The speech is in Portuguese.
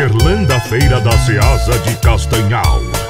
Gerlanda Feira da Ceasa de Castanhal.